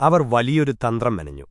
അവർ വലിയൊരു തന്ത്രം മെനഞ്ഞു.